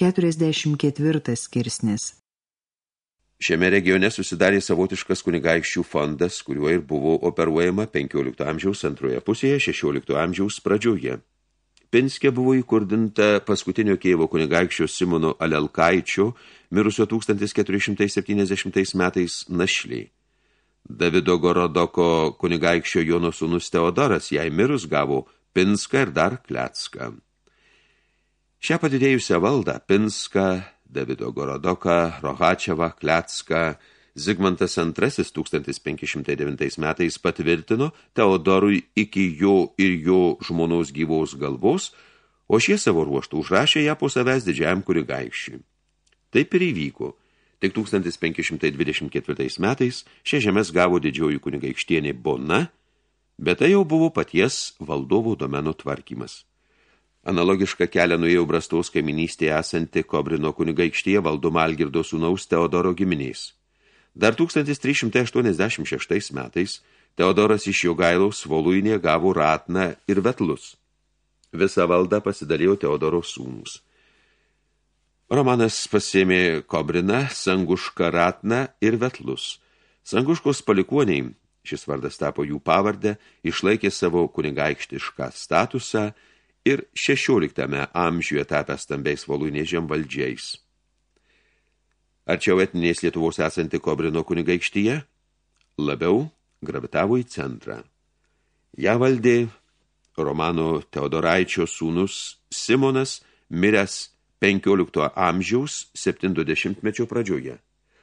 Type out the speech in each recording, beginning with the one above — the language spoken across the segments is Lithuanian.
44 skirsnis. Šiame regione susidarė savotiškas kunigaikščių fondas, kuriuo ir buvo operuojama 15 amžiaus antroje pusėje 16 amžiaus pradžioje. Pinske buvo įkurdinta paskutinio Kievo kunigaikščio Simono Alelkaičio, mirusio 1470 metais našliai. Davido Gorodoko kunigaikščio Jono sūnus Teodoras jai mirus gavo Pinską ir dar Klecką. Šią padidėjusią valdą Pinską, Davido Gorodoką, Rohačevą, Klecką, Zigmantas II 1509 metais patvirtino Teodorui iki jo ir jo žmonos gyvos galvos, o šie savo ruoštų užrašė ją po savęs didžiajam kunigaikščiui. Taip ir įvyko. Tik 1524 metais šią žemės gavo didžioji kunigaikštienė Bona, bet tai jau buvo paties valdovų domenų tvarkymas. Analogišką kelią nuėjo Brastaus kaiminystėje esanti Kobrino kunigaikštyje valdoma Algirdo sūnaus Teodoro giminiais. Dar 1386 metais Teodoras iš Jogailaus Voluinė gavo Ratną ir Vetlus. Visą valdą pasidalijo Teodoro sūnus. Romanas pasėmė Kobriną, Sangušką Ratną ir Vetlus. Sanguškos palikuoniai, šis vardas tapo jų pavardę, išlaikė savo kunigaikštišką statusą – ir 16 amžiuje tapęs stambiais voluinės žemvaldžiais. Arčiau etinės Lietuvos esanti Kobrino kunigaikštyje labiau gravitavo į centrą. Ja valdė Romano Teodoraičio sūnus Simonas, miręs 15 amžiaus 70-mečio pradžioje.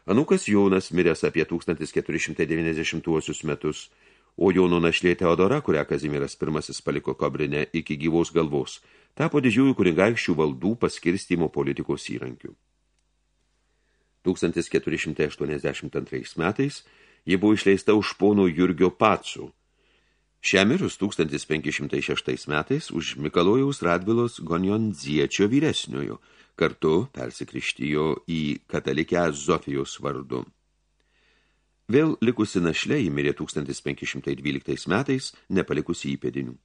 Anukas Jonas miręs apie 1490 metus – o Jono našlė Teodora, kurią Kazimiras I paliko Kobrinę iki gyvos galvos, tapo didžiųjų kunigaikščių valdų paskirstymo politikos įrankių. 1482 metais ji buvo išleista už pono Jurgio Pacų. Šią mirus 1506 metais už Mikalojaus Radvilos Gonjondziečio vyresniojo, kartu persikrištijo į katalikę Zofijos vardu. Vėl likusi našlė įmirė 1512 metais, nepalikusi įpėdinių.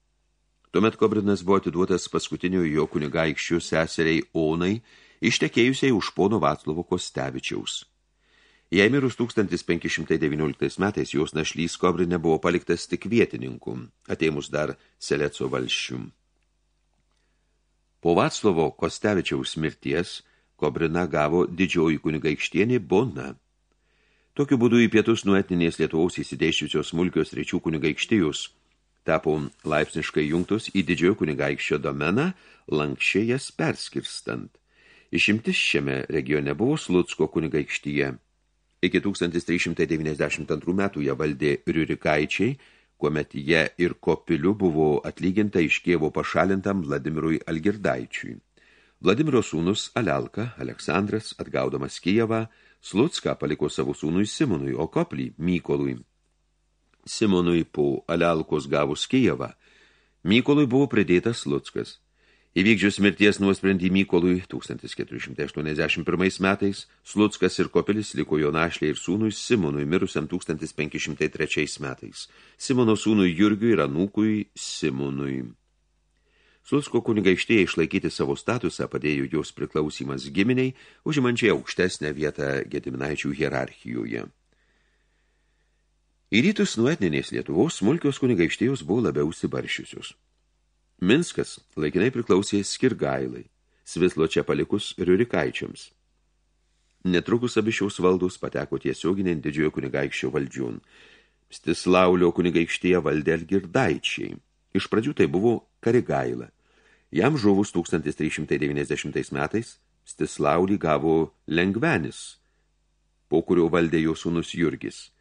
Tuomet Kobrinas buvo atiduotas paskutinio jo kunigaikščių seseriai Onai, ištekėjusiai už pono Vaclovo Kostevičiaus. Jei mirus 1519 metais jos našlys Kobrinė buvo paliktas tik vietininku, ateimus dar Seleco valščių. Po Vaclovo Kostevičiaus mirties Kobrina gavo didžioji kunigaikštienė Bona – Tokiu būdu į pietus nuo etninės Lietuvos įsidėščiusios smulkios rečių kunigaikštijus tapo laipsniškai jungtus į didžiojo kunigaikščio domeną, lankščiai jas perskirstant. Išimtis šiame regione buvo Slutsko kunigaikštyje. Iki 1392 metų ją valdė Riurikaičiai, kuomet jie ir kopiliu buvo atlyginta iš Kievo pašalintam Vladimirui Algirdaičiui. Vladimiro sūnus Alelka, Aleksandras, atgaudamas Kijevą, Slucką paliko savo sūnui Simonui, o Koplį Mykolui. Simonui po Alelkos gavus Kijevą, Mykolui buvo pridėtas Sluckas. Įvykdžius mirties nuosprendį Mykolui 1481 metais, Sluckas ir Kopelis liko jo našlė ir sūnui Simonui mirusiam 1503 metais. Simono sūnui Jurgiui ir anūkui Simonui. Slucko kunigaikštėje išlaikyti savo statusą padėjo jos priklausimas giminiai, užimančiai aukštesnę vietą Gediminaičių hierarchijoje. Į rytus nuo etninės Lietuvos smulkios kunigaikštėjos buvo labiau sibaršiusius. Minskas laikinai priklausė Skirgailai, Svislo čia palikus Riurikaičiams. Netrukus abi šiaus valdus pateko tiesioginiai didžiojo kunigaikščio valdžiūn. Stislaulio kunigaikštėje valdė Algirdaičiai. Iš pradžių tai buvo Karigaila. Jam žuvus 1390 metais Stislaulį gavo Lengvenis, po kurio valdė jo sūnus Jurgis.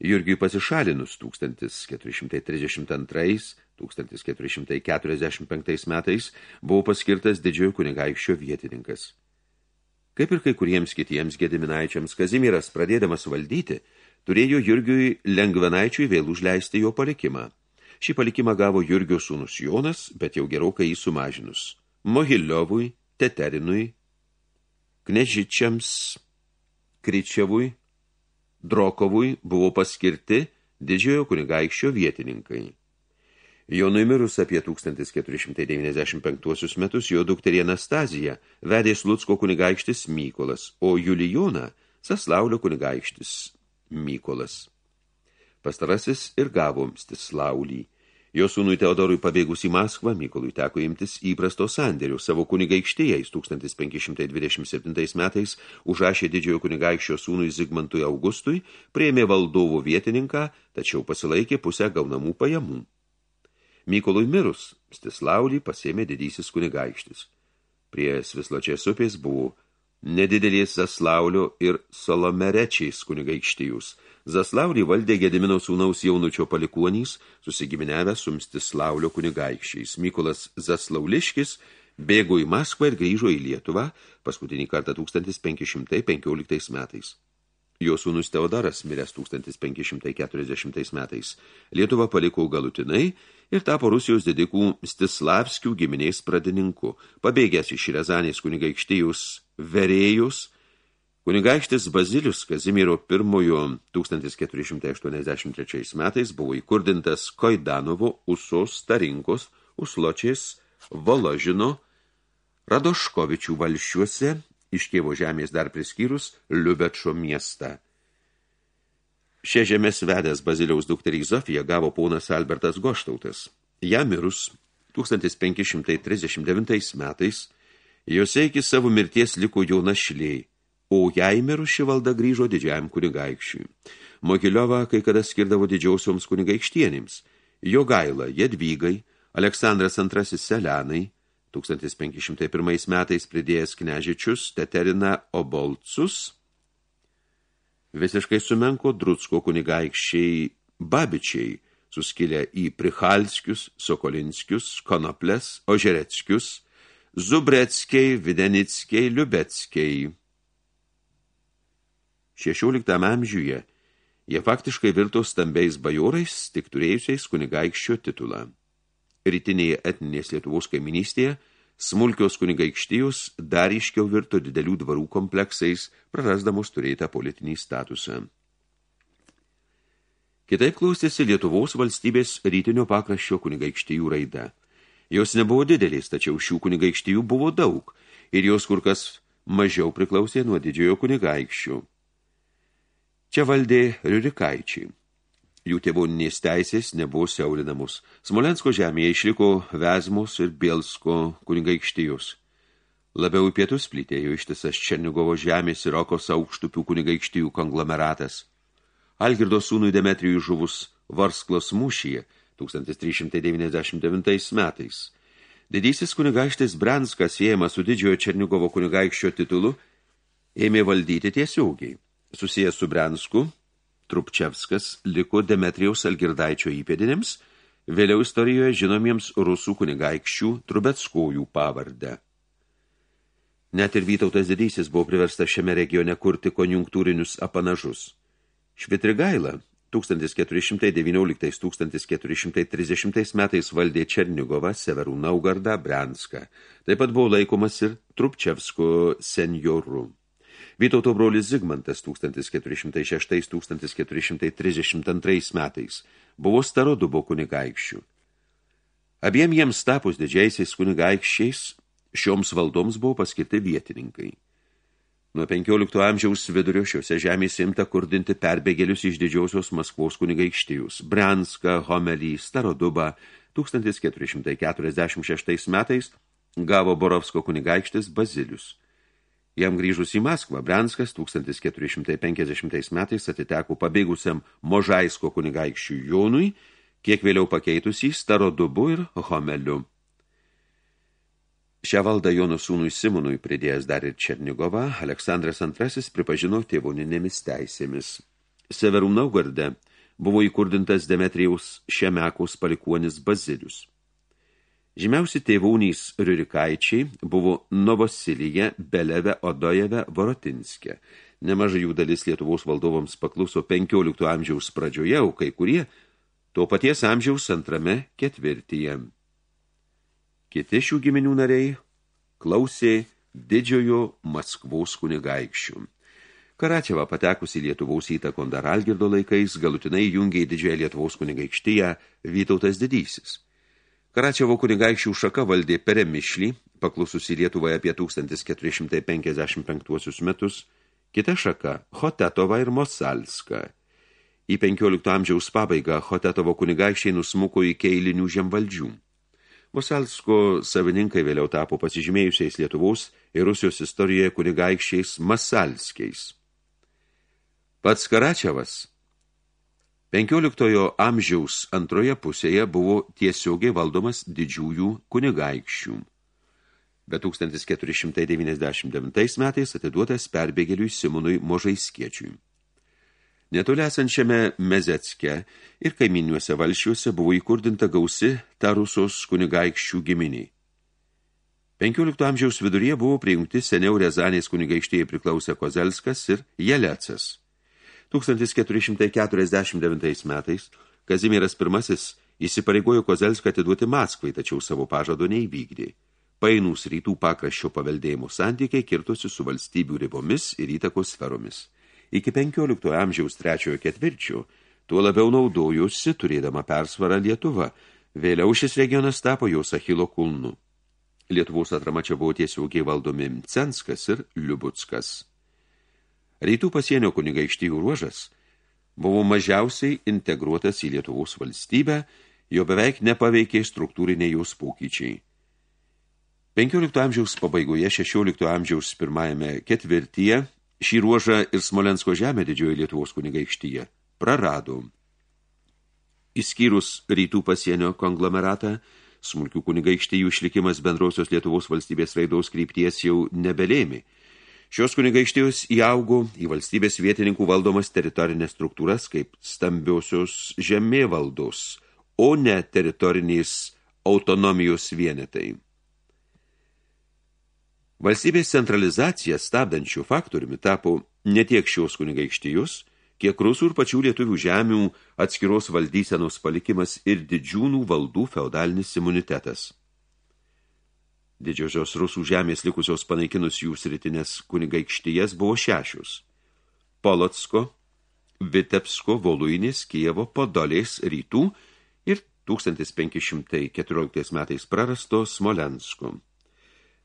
Jurgiui pasišalinus 1432-1445 metais buvo paskirtas didžiojo kunigaikščio vietininkas. Kaip ir kai kuriems kitiems gediminaičiams Kazimiras pradėdamas valdyti, turėjo Jurgiui Lengvenaičiui vėl užleisti jo palikimą – Šį palikimą gavo Jurgio sūnus Jonas, bet jau gerokai jį sumažinus. Mohiliovui, Teterinui, Knežičiams, Kryčiavui, Drokovui buvo paskirti didžiojo kunigaikščio vietininkai. Jo numirus apie 1495 metus jo dukterį Anastazija vedė Slutsko kunigaikštis Mykolas, o Julijoną Saslaulio kunigaikštis Mykolas. Pastarasis ir gavo Mstislaulį. Jo sūnui Teodorui pabėgus į Maskvą, Mykolui teko imtis įprasto sandėrių. Savo kunigaikštėje 1527 metais užrašė didžiojo kunigaikščio sūnui Zigmantui Augustui, prieimė valdovų vietininką, tačiau pasilaikė pusę gaunamų pajamų. Mykolui mirus, Stislaulį pasėmė didysis kunigaikštis. Prie Svisločiais upės buvo nedidelės Zaslaulio ir Solomerečiais kunigaikštijus. Zaslaulį valdė Gedimino sūnaus jaunučio palikuonys, susigiminiavę su Mstislaulio kunigaikščiais. Mykolas Zaslauliškis bėgo į Maskvą ir grįžo į Lietuvą paskutinį kartą 1515 metais. Jo sūnus Teodaras, miręs 1540 metais, Lietuvą paliko galutinai ir tapo Rusijos didikų Stislavskių giminės pradininku, pabėgęs iš Rezanės kunigaikštijus Verėjus, kunigaikštis Bazilius Kazimiero I 1483 metais buvo įkurdintas Koidanovo, Usos, Starinkos, Usločiais, Voložino, Radoškovičių valščiuose iš Kievo žemės dar priskyrus Liubečo miestą. Šia žemės vedęs Baziliaus dukterį Zofiją gavo ponas Albertas Goštautas. Ja mirus 1539 metais, jose iki savo mirties liko jauna šiliai, o jai mirus ši valda grįžo didžiajam kunigaikščiui. Mogiliova kai kada skirdavo didžiausioms kunigaikštienėms, jo gaila Jedvygai, Aleksandras II Selenai, 1501 metais pridėjęs knežičius Teterina Obolcus, visiškai sumenko Drutsko kunigaikščiai Babičiai, suskilę į Prichalskius, Sokolinskius, Konoplės, Ožereckius, Zubreckiai, Videnickiai, Liubeckiai. 16 amžiuje jie faktiškai virto stambiais bajorais, tik turėjusiais kunigaikščio titulą rytinėje etninės Lietuvos kaiminystėje, smulkios kunigaikštijos dar iškiau virto didelių dvarų kompleksais, prarasdamos turėtą politinį statusą. Kitaip klausėsi Lietuvos valstybės rytinio pakraščio kunigaikštijų raida. Jos nebuvo didelės, tačiau šių kunigaikštijų buvo daug, ir jos kur kas mažiau priklausė nuo didžiojo kunigaikščių. Čia valdė Riurikaičiai. Jų tėvoninės teisės nebuvo siaulinamos. Smolensko žemėje išliko Vezmos ir Bielsko kunigaikštijos. Labiau į pietus plytėjo ištisas Černigovo žemės ir Okos aukštupių kunigaikštijų konglomeratas. Algirdo sūnui Demetrijų žuvus Varsklos mūšyje 1399 metais. Didysis kunigaikštis Branskas, siejamas su didžiojo Černigovo kunigaikščio titulu, ėmė valdyti tiesiogiai. Susijęs su Bransku, Trupčevskas liko Demetrijaus Algirdaičio įpėdinėms, vėliau istorijoje žinomiems rusų kunigaikščių Trubeckojų pavardę. Net ir Vytautas didysis buvo priverstas šiame regione kurti konjunktūrinius apanažus. Švitrigaila 1419-1430 metais valdė Černigovą, Severų Naugardą, Branską. Taip pat buvo laikomas ir Trupčevsko senjorų. Vytauto brolis Zigmantas 1406-1432 metais buvo Starodubo kunigaikščių. Abiem jiems tapus didžiaisiais kunigaikščiais, šioms valdoms buvo paskirti vietininkai. Nuo 15 amžiaus vidurio šiuose žemėse imta kurdinti perbėgėlius iš didžiausios Maskvos kunigaikštijus – Branską, Homelį, Starodubą 1446 metais gavo Borovsko kunigaikštis Bazilius – Jam grįžus į Maskvą, Brenskas 1450 metais atiteko pabėgusiam Možaisko kunigaikščių Jonui, kiek vėliau pakeitus į Starodubu ir Homeliu. Šią valdą Jono sūnui Simonui pridėjęs dar ir Černigovą, Aleksandras II pripažino tėvoninėmis teisėmis. Severų Naugarde buvo įkurdintas Demetrijaus Šemekos palikuonis Bazilius. Žymiausi tėvūnys Riurikaičiai buvo Novosilyje, Beleve, Odojeve, Vorotinske. Nemažai jų dalis Lietuvos valdovams pakluso 15 amžiaus pradžioje, o kai kurie to paties amžiaus antrame ketvirtyje. Kiti šių giminių nariai klausė didžiojo Maskvos kunigaikščių. Karačiava patekusi Lietuvaus įtakon dar Algirdo laikais galutinai jungė į didžiąją Lietuvos kunigaikštyje Vytautas didysis – Karačiavo kunigaikščių šaka valdė Peremišlį, paklususi Lietuvai apie 1455 metus, kita šaka Hotetova ir Mosalska. Į 15 amžiaus pabaigą Hotetovo kunigaikščiai nusmuko į keilinių žemvaldžių. Mosalsko savininkai vėliau tapo pasižymėjusiais Lietuvos ir Rusijos istorijoje kunigaikščiais Masalskiais. Pats Karačiavas 15 amžiaus antroje pusėje buvo tiesiogiai valdomas didžiųjų kunigaikščių. Bet 1499 metais atiduotas perbėgėliui Simonui Možaiskiečiui. Netoli esančiame Mezecke ir kaiminiuose valšiuose buvo įkurdinta gausi Tarusos kunigaikščių giminiai. 15 amžiaus viduryje buvo prijungti seniau Rezanės kunigaikštėjai priklausę Kozelskas ir Jelecas. 1449 metais Kazimieras I įsipareigojo Kozelską atiduoti Maskvai, tačiau savo pažado neįvykdė. Painūs rytų pakraščio paveldėjimo santykiai kirtosi su valstybių ribomis ir įtakos sferomis. Iki 15 amžiaus trečiojo ketvirčio tuo labiau naudojusi, turėdama persvarą Lietuva. Vėliau šis regionas tapo jos Achilo kulnu. Lietuvos atrama čia buvo tiesiogiai valdomi Mcenskas ir Liubutskas. Rytų pasienio kunigaikštijų ruožas buvo mažiausiai integruotas į Lietuvos valstybę, jo beveik nepaveikė struktūriniai jos pokyčiai. 15 amžiaus pabaigoje 16 amžiaus pirmajame ketvirtyje šį ruožą ir Smolensko žemė didžioji Lietuvos kunigaikštyje prarado. Įskyrus rytų pasienio konglomeratą, smulkių kunigaikštijų išlikimas bendrosios Lietuvos valstybės raidaus krypties jau nebelėmi – Šios kunigaikštijos įaugo į valstybės vietininkų valdomas teritorinės struktūras kaip stambiosios žemėvaldos, o ne teritoriniais autonomijos vienetai. Valstybės centralizacija stabdančių faktoriumi tapo ne tiek šios kunigaikštijos, kiek rusų ir pačių lietuvių žemių atskiros valdysenos palikimas ir didžiūnų valdų feudalinis imunitetas. Didžiosios rusų žemės likusios panaikinus jų sritinės kunigaikštijas buvo šešius. Polotsko, Vitebsko, Voluinis, Kijevo, Podolės rytų ir 1514 metais prarasto Smolensko.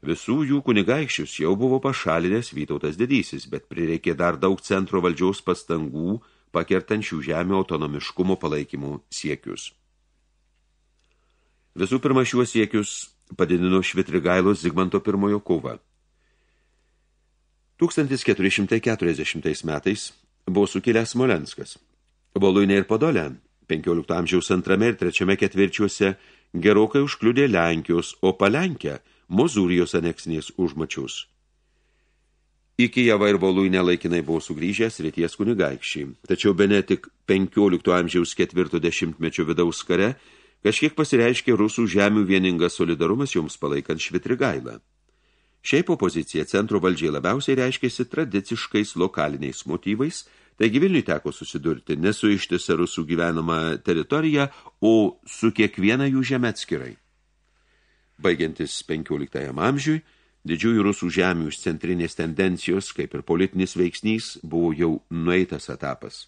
Visų jų kunigaikščius jau buvo pašalinęs Vytautas didysis, bet prireikė dar daug centro valdžiaus pastangų pakertančių žemio autonomiškumo palaikymų siekius. Visų pirma, šiuos siekius padidino Švitrigailos Zigmanto I kovą. 1440 metais buvo sukilęs Smolenskas. Voluinė ir Podolė 15 amžiaus antrame ir trečiame ketvirčiuose gerokai užkliudė Lenkijos, o palenkę Mozūrijos aneksnės užmačius. Iki Java ir Voluinė laikinai buvo sugrįžęs ryties kunigaikščiai, tačiau bene tik 15 amžiaus ketvirto dešimtmečio vidaus kare Kažkiek pasireiškė rusų žemių vieningas solidarumas joms palaikant Švitrigailą. Šiaip opozicija centro valdžiai labiausiai reiškėsi tradiciškais lokaliniais motyvais, taigi Vilniui teko susidurti ne su ištisa rusų gyvenama teritorija, o su kiekviena jų žemė atskirai. Baigiantis 15 amžiui, didžiųjų rusų žemių iš centrinės tendencijos, kaip ir politinis veiksnys, buvo jau nueitas etapas.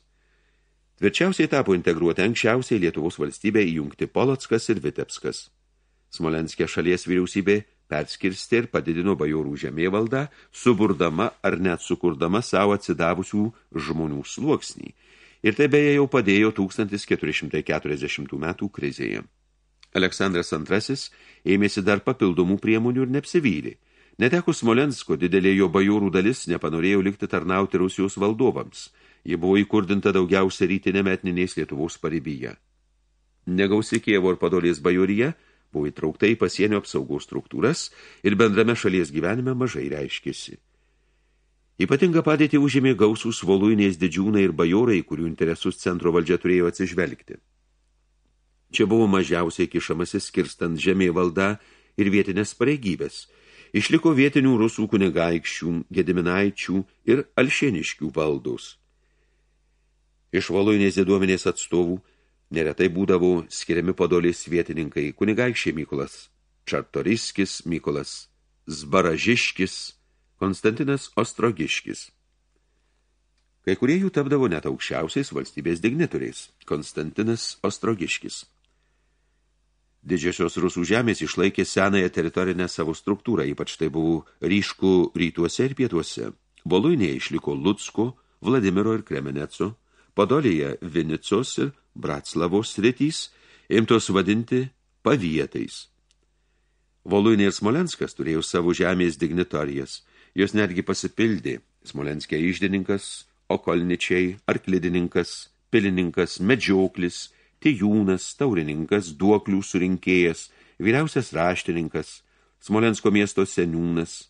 Tvirčiausiai tapo integruoti anksčiausiai Lietuvos valstybė įjungti Polockas ir Vitebskas. Smolenskė šalies vyriausybė perskirstė ir padidino bajorų žemėvaldą, suburdama ar net sukurdama savo atsidavusių žmonių sluoksnį. Ir tai beje jau padėjo 1440 metų krizėje. Aleksandras II ėmėsi dar papildomų priemonių ir neapsivylė. Netekus Smolensko didelė jo bajorų dalis nepanorėjo likti tarnauti Rusijos valdovams – Ji buvo įkurdinta daugiausia rytinėme etninės Lietuvos paribyje. Negausi Kievo ir Padolės bajorija buvo įtraukta į pasienio apsaugos struktūras ir bendrame šalies gyvenime mažai reiškėsi. Ypatinga padėtį užėmė gausūs voluinės didžiūnai ir bajorai, kurių interesus centro valdžia turėjo atsižvelgti. Čia buvo mažiausiai kišamasis skirstant žemė valda ir vietinės pareigybės. Išliko vietinių rusų kunigaikščių, gediminaičių ir alšėniškių valdos. Iš Voluinės diduomenės atstovų neretai būdavo skiriami podolės vietininkai kunigaikščiai Mykolas Čartoriskis, Mykolas Zbaražiškis, Konstantinas Ostrogiškis. Kai kurie jų tapdavo net aukščiausiais valstybės dignitoriais – Konstantinas Ostrogiškis. Didžiosios rusų žemės išlaikė senąją teritorinę savo struktūrą, ypač tai buvo ryškų rytuose ir pietuose. Voluinėje išliko Lutsko, Vladimiro ir Kremeneco, Podolėje Vinicos ir Bratslavos sritys, imtos vadinti pavietais. Voluinė ir Smolenskas turėjo savo žemės dignitorijas, jos netgi pasipildė, Smolenskė išdininkas, Okolničiai, arklidininkas, pilininkas, medžioklis, tijūnas, taurininkas, duoklių surinkėjas, vyriausias raštininkas, Smolensko miesto seniūnas,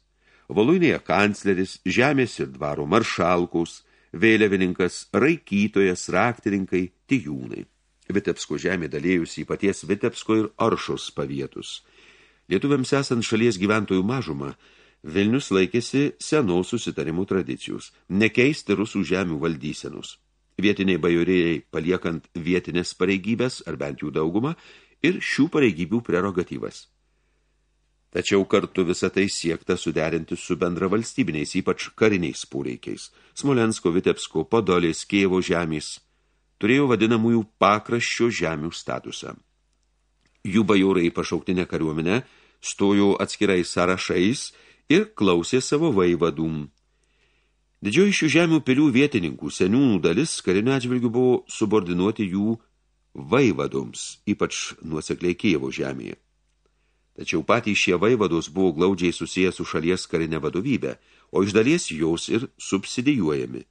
Voluinėje kancleris, žemės ir dvaro maršalkaus, vėliavininkas, raikytojas, raktininkai, tijūnai. Vitebsko žemė dalėjusi į paties Vitebsko ir Aršos pavietus. Lietuviams esant šalies gyventojų mažumą, Vilnius laikėsi senų susitarimų tradicijus, nekeisti rusų žemių valdysenus vietiniai bajorėjai paliekant vietinės pareigybės, ar bent jų daugumą, ir šių pareigybių prerogatyvas. Tačiau kartu visą tai siekta suderinti su bendra valstybiniais, ypač kariniais poreikiais. Smolensko, Vitebsko, Podolės, Kievo žemės turėjo vadinamųjų pakraščio žemių statusą. Jų bajorai pašauktinę kariuomenę stojo atskirai sąrašais ir klausė savo vaivadų Didžioji šių žemių pilių vietininkų seniūnų dalis kariniu atžvilgiu buvo subordinuoti jų vaivadoms, ypač nuosekliai Kievo žemėje. Tačiau patys šie vaivados buvo glaudžiai susiję su šalies karinė vadovybė, o iš dalies jos ir subsidijuojami.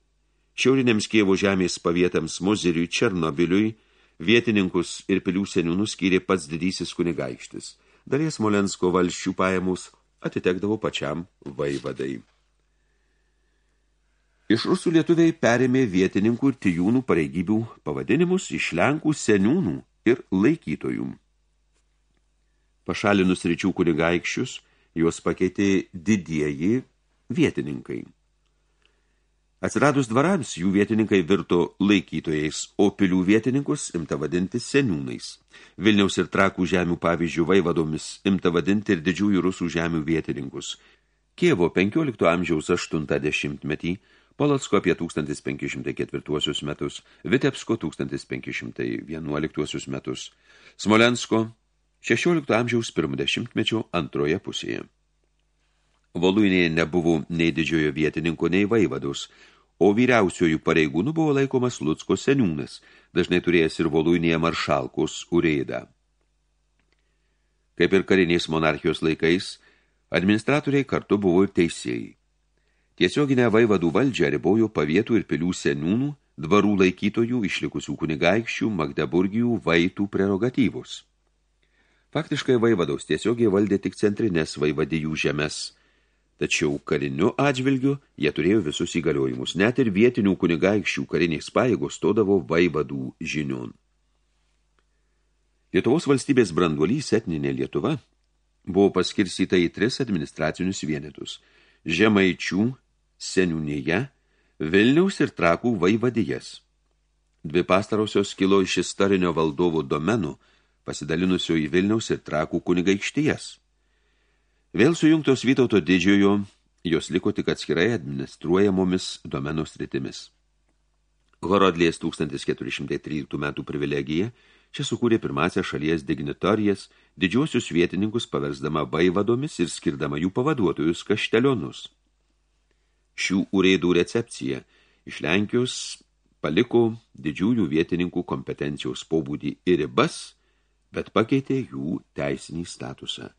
Šiaurinėms Kievo žemės pavietams Moziriui, Černobiliui, vietininkus ir pilių seniūnus skyrė pats didysis kunigaikštis. Dalies Molensko valščių pajamus atitekdavo pačiam vaivadai. Iš rusų lietuviai perėmė vietininkų ir tijūnų pareigybių pavadinimus iš lenkų seniūnų ir laikytojų. Pašalinus ryčių kunigaikščius, juos pakeitė didieji vietininkai. Atsiradus dvarams, jų vietininkai virto laikytojais, o pilių vietininkus imta vadinti seniūnais. Vilniaus ir trakų žemių pavyzdžių vaivadomis imta vadinti ir didžiųjų rusų žemių vietininkus. Kievo 15 amžiaus 80 metį Polocko apie 1504 metus, Vitebsko 1511 metus, Smolensko 16 amžiaus pirmdešimtmečio antroje pusėje. Voluinėje nebuvo nei didžiojo vietininko, nei vaivados, o vyriausiojų pareigūnų buvo laikomas Lucko seniūnas, dažnai turėjęs ir Voluinėje maršalkos urėdą. Kaip ir karinės monarchijos laikais, administratoriai kartu buvo ir teisėjai. Tiesioginę vaivadų valdžią ribojo pavietų ir pilių seniūnų, dvarų laikytojų, išlikusių kunigaikščių, Magdeburgijų, vaitų prerogatyvus. Faktiškai vaivados tiesiogiai valdė tik centrinės vaivadijų žemės, tačiau kariniu atžvilgiu jie turėjo visus įgaliojimus, net ir vietinių kunigaikščių karinės pajėgos stodavo vaivadų žinion. Lietuvos valstybės branduolys etninė Lietuva buvo paskirstyta į tris administracinius vienetus – Žemaičių, seniūnyje, Vilniaus ir Trakų vaivadijas. Dvi pastarosios kilo iš istorinio valdovo domenų, pasidalinusio į Vilniaus ir Trakų kunigaikštijas. Vėl sujungtos Vytauto didžiojo, jos liko tik atskirai administruojamomis domenų sritimis. Horodlės 1413 metų privilegija čia sukūrė pirmąsią šalies dignitorijas, didžiuosius vietininkus paversdama vaivadomis ir skirdama jų pavaduotojus kaštelionus šių urėdų recepcija iš Lenkijos paliko didžiųjų vietininkų kompetencijos pobūdį ir ribas, bet pakeitė jų teisinį statusą.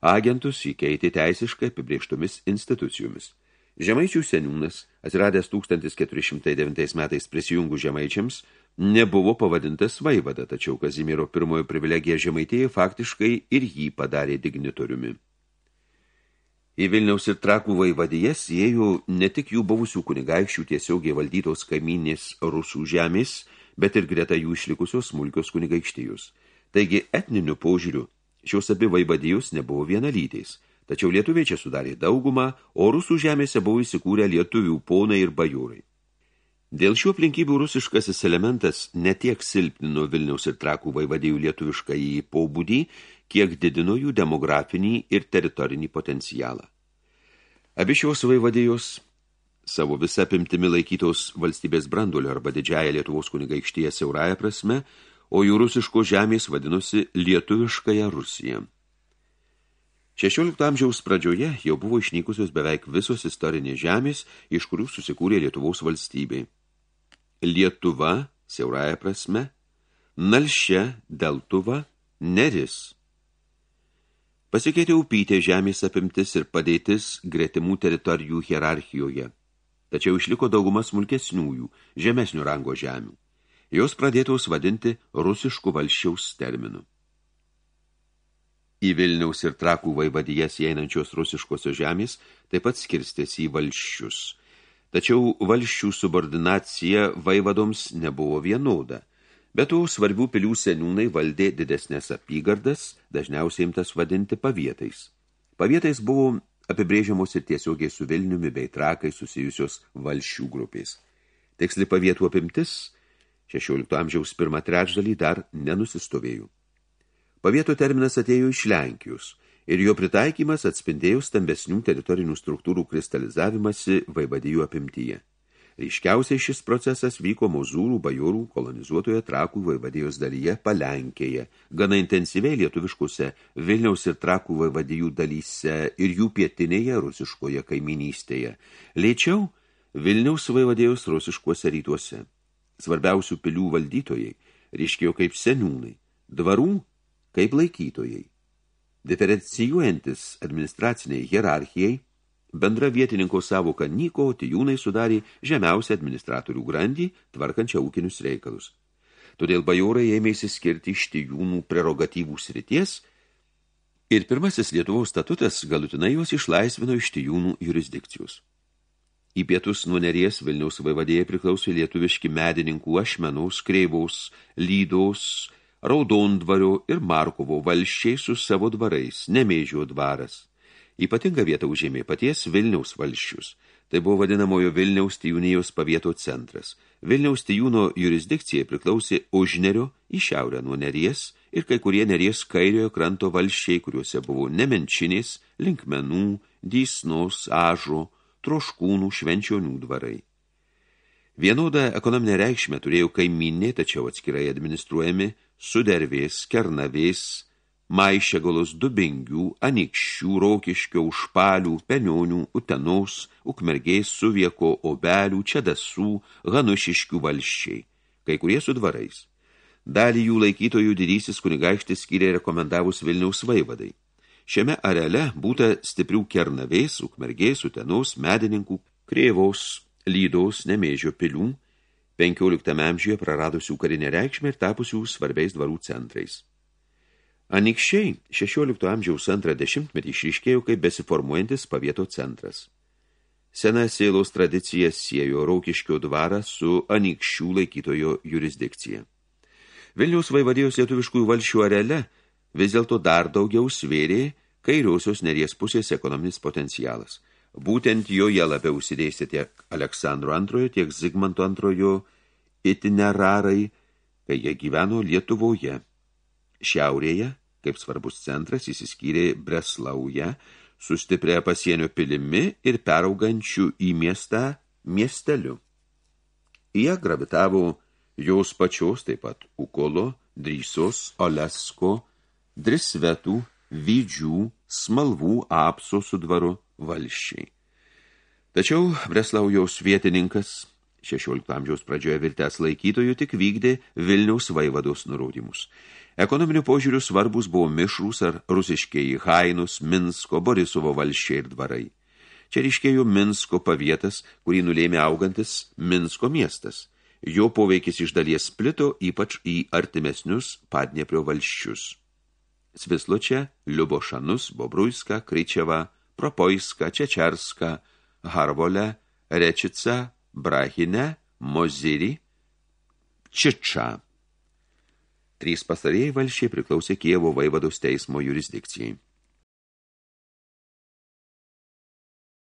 Agentus įkeitė teisiškai apibrieštomis institucijomis. Žemaičių seniūnas, atsiradęs 1409 metais prisijungų žemaičiams, nebuvo pavadintas vaivada, tačiau Kazimiero pirmojo privilegija žemaitėje faktiškai ir jį padarė dignitoriumi. Į Vilniaus ir Trakų vaivadijas įėjo ne tik jų buvusių kunigaikščių tiesiogiai valdytos kaiminės rusų žemės, bet ir greta jų išlikusios smulkios kunigaikštijus. Taigi etniniu požiūriu šios abi vaivadijos nebuvo vienalytės, tačiau lietuviai čia sudarė daugumą, o rusų žemėse buvo įsikūrę lietuvių ponai ir bajorai. Dėl šių aplinkybių rusiškasis elementas netiek silpnino Vilniaus ir Trakų vaivadijų lietuvišką į pobūdį, kiek didino jų demografinį ir teritorinį potencialą. Abi šios vaivadėjos savo visą apimtimi laikytos valstybės brandulio arba didžiąją Lietuvos kunigaikštyje siaurąją prasme, o jų rusiško žemės vadinosi lietuviškąją Rusiją. 16 amžiaus pradžioje jau buvo išnykusios beveik visos istorinės žemės, iš kurių susikūrė Lietuvos valstybė. Lietuva, siauraja prasme, Nalšia, Deltuva, Neris. Pasikeitė upytė žemės apimtis ir padėtis gretimų teritorijų hierarchijoje, tačiau išliko dauguma smulkesniųjų, žemesnių rango žemių. Jos pradėtos vadinti rusiškų valščiaus terminu. Į Vilniaus ir Trakų vaivadijas įeinančios rusiškosios žemės taip pat skirstėsi į valščius. Tačiau valščių subordinacija vaivadoms nebuvo vienoda. Bet tų svarbių pilių seniūnai valdė didesnės apygardas, dažniausiai imtas vadinti pavietais. Pavietais buvo apibrėžiamos ir tiesiogiai su Vilniumi bei Trakai susijusios valščių grupės. Tiksli pavietų apimtis 16 amžiaus pirmą trečdalį dar nenusistovėjo. Pavieto terminas atėjo iš Lenkijos ir jo pritaikymas atspindėjo stambesnių teritorinių struktūrų kristalizavimasi vaivadijų apimtyje. Ryškiausiai šis procesas vyko mozūrų bajorų kolonizuotoje trakų vaivadijos dalyje Palenkėje, gana intensyviai lietuviškose Vilniaus ir trakų vaivadijų dalyse ir jų pietinėje rusiškoje kaiminystėje. Lėčiau Vilniaus vaivadijos rusiškuose rytuose. Svarbiausių pilių valdytojai ryškėjo kaip seniūnai, dvarų kaip laikytojai. Diferencijuojantis administraciniai hierarchijai, bendra vietininko savoka Nyko Tijūnai sudarė žemiausią administratorių grandį, tvarkančią ūkinius reikalus. Todėl bajorai ėmėsi skirti iš Tijūnų prerogatyvų srities ir pirmasis Lietuvos statutas galutinai juos išlaisvino iš Tijūnų jurisdikcijos. Į pietus nuo Neries Vilniaus vaivadėje priklausė lietuviški medininkų ašmenaus, kreivaus, lydos, Raudondvario ir Markovo valščiai su savo dvarais, Nemėžio dvaras. Ypatinga vieta užėmė paties Vilniaus valščius. Tai buvo vadinamojo Vilniaus tijūnijos pavieto centras. Vilniaus tijūno jurisdikcija priklausė Užnerio į šiaurę nuo Neries ir kai kurie Neries kairiojo kranto valščiai, kuriuose buvo Nemenčinės, Linkmenų, Dysnos, Ažo, Troškūnų, Švenčionių dvarai. Vienodą ekonominę reikšmę turėjo kaiminė, tačiau atskirai administruojami Sudervės, Kernavės, Maišegalos, Dubingių, Anikščių, Rokiškio, Užpalių, Penionių, Utenos, Ukmergės, Suvieko, Obelių, Čedasų, Hanušiškių valščiai, kai kurie su dvarais. Dalį jų laikytojų didysis kunigaikštis skyrė rekomendavus Vilniaus vaivadai. Šiame areale būta stiprių Kernavės, Ukmergės, Utenos, Medininkų, Krėvos, Lydos, Nemėžio pilių, 15 amžiuje praradusių karinę reikšmę ir tapusių svarbiais dvarų centrais. Anikščiai 16 amžiaus antrą dešimtmetį išryškėjo kaip besiformuojantis pavieto centras. Sena sėlos tradicija siejo Raukiškio dvarą su Anikščių laikytojo jurisdikcija. Vilniaus vaivadijos lietuviškųjų valšių areale vis dėlto dar daugiau svėrė kairiosios neries pusės ekonominis potencialas – Būtent joje labiau užsidėsi tiek Aleksandro antrojo, tiek Zigmanto antrojo itinerarai, kai jie gyveno Lietuvoje. Šiaurėje, kaip svarbus centras, įsiskyrė Breslauja, sustiprėję pasienio pilimi ir peraugančių į miestą miesteliu. Jie gravitavo jos pačios, taip pat Ukolo, Drysos, Olesko, Drisvetų, Vydžių, Smalvų, Apso su dvaru, valščiai. Tačiau Breslaujaus vietininkas 16 amžiaus pradžioje virtęs laikytojų tik vykdė Vilniaus vaivados nurodymus. Ekonominių požiūrių svarbus buvo mišrūs ar rusiškieji Hainus, Minsko, Borisovo valščiai ir dvarai. Čia ryškėjo Minsko pavietas, kurį nulėmė augantis Minsko miestas. Jo poveikis iš dalies plito ypač į artimesnius Padnieprio valščius. Svisločia, Liubošanus, Bobruiska, Kryčeva, Propoiska, Čečerska, Harvolę, Rečicą, Brachinę, Mozirį, Čičą. Trys pastarėjai valšiai priklausė Kievo vaivados teismo jurisdikcijai.